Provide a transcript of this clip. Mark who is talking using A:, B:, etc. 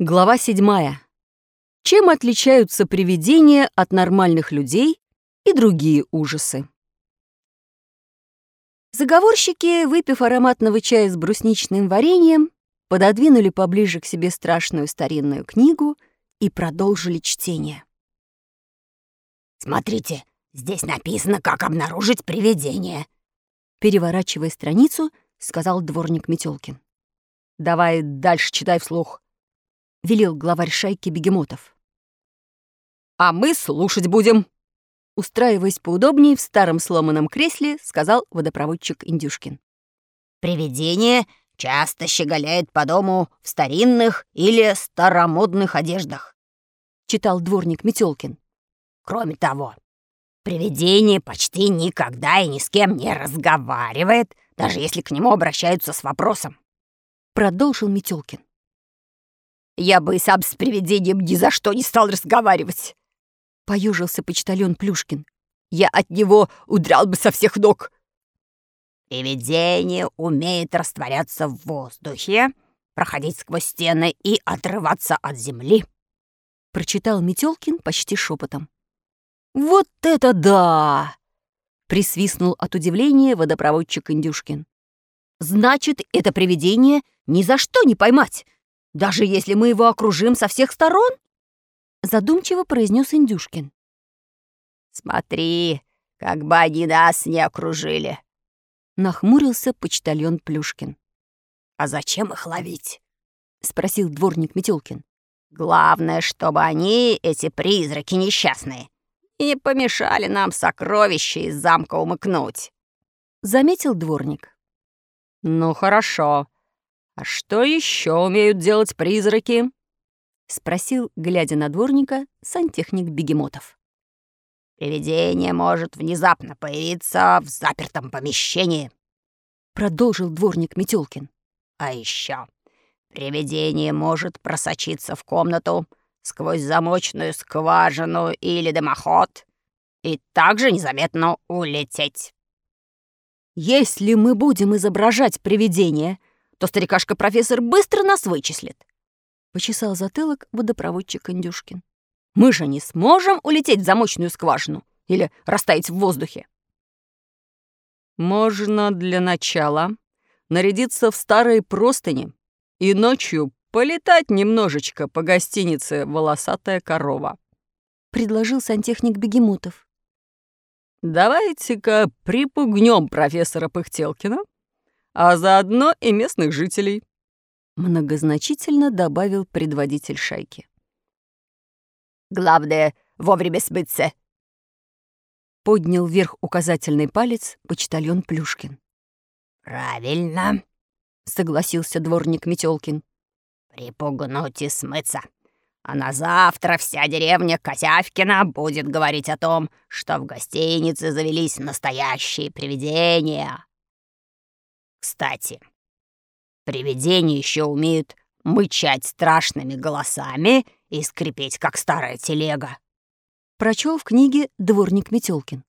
A: Глава 7. Чем отличаются привидения от нормальных людей и другие ужасы? Заговорщики, выпив ароматного чая с брусничным вареньем, пододвинули поближе к себе страшную старинную книгу и продолжили чтение.
B: «Смотрите, здесь написано, как обнаружить привидение»,
A: переворачивая страницу, сказал дворник Метелкин. «Давай дальше читай вслух», — велел главарь шайки бегемотов. «А мы слушать будем», — устраиваясь поудобнее в старом сломанном кресле, сказал водопроводчик Индюшкин.
B: «Привидение часто щеголяет по дому в старинных или старомодных одеждах», — читал дворник Метелкин. «Кроме того, привидение почти никогда и ни с кем не разговаривает, даже если к нему обращаются с вопросом», — продолжил Метелкин. Я бы сам с привидением ни за что не стал разговаривать. Поюжился почтальон Плюшкин. Я от него удрал бы со всех ног. Привидение умеет растворяться в воздухе, проходить сквозь стены и отрываться от земли. Прочитал Метелкин почти шепотом.
A: «Вот это да!» — присвистнул от удивления водопроводчик Индюшкин. «Значит, это привидение ни за что не поймать, даже если мы его окружим со всех сторон?» Задумчиво произнес Индюшкин.
B: «Смотри, как бы они нас не окружили!» Нахмурился почтальон Плюшкин. «А зачем их ловить?» — спросил дворник Метелкин. «Главное, чтобы они, эти призраки несчастные, не помешали нам сокровища из замка умыкнуть», — заметил дворник.
A: «Ну хорошо», «А что еще умеют делать призраки?» — спросил, глядя на дворника, сантехник Бегемотов.
B: «Привидение может внезапно появиться в запертом помещении», — продолжил дворник Метелкин. «А еще привидение может просочиться в комнату сквозь замочную скважину или дымоход и также незаметно улететь».
A: «Если мы будем изображать привидение, то старикашка-профессор быстро нас вычислит. Почесал затылок водопроводчик Индюшкин. Мы же не сможем улететь в замочную скважину или растаять в воздухе. Можно для начала нарядиться в старые простыни и ночью полетать немножечко по гостинице «Волосатая корова», — предложил сантехник Бегемотов. «Давайте-ка припугнем профессора Пыхтелкина а заодно и местных жителей», — многозначительно добавил предводитель шайки.
B: «Главное, вовремя смыться», —
A: поднял вверх указательный палец почтальон Плюшкин.
B: «Правильно», — согласился дворник Метелкин. «Припугнуть и смыться. А на завтра вся деревня Косявкина будет говорить о том, что в гостинице завелись настоящие привидения, кстати, привидения еще умеют мычать страшными голосами и скрипеть, как старая телега.
A: Прочел в книге «Дворник Метелкин».